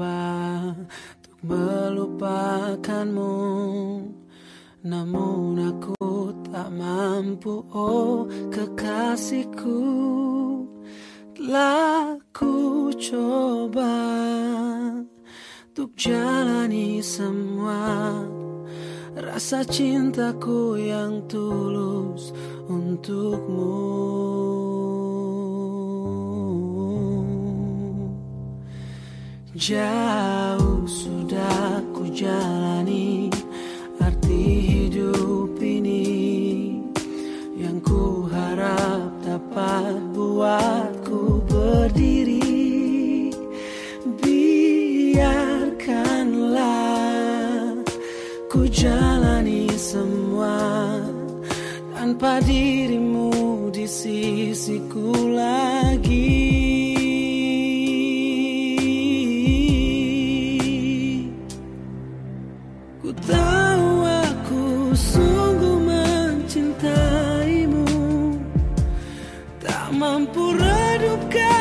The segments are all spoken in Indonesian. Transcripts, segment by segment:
coba untuk melupakanmu. Namun aku tak mampu oh kekasihku. Telah ku coba untuk jalani semua Rasa cintaku yang tulus untukmu Jauh sudah ku jalani arti hidup ini. Yang ku harap dapat buatku berdiri. Biarkanlah ku jalani semua Tanpa dirimu di sisiku lagi Mampu redupkan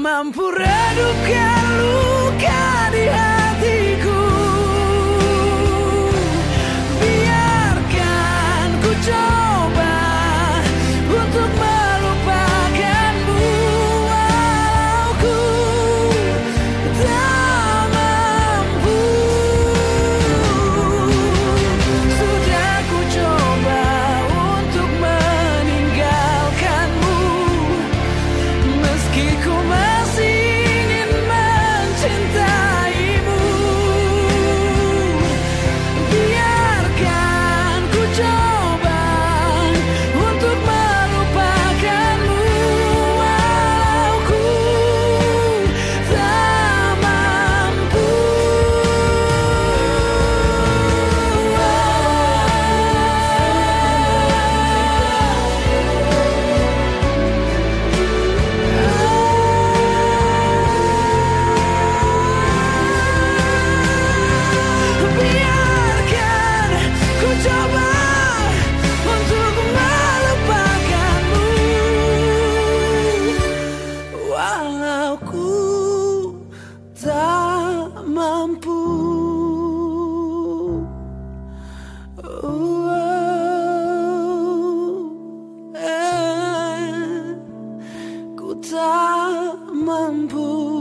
mampu redupkan luka. mampu. Oh, eh, ku tak mampu.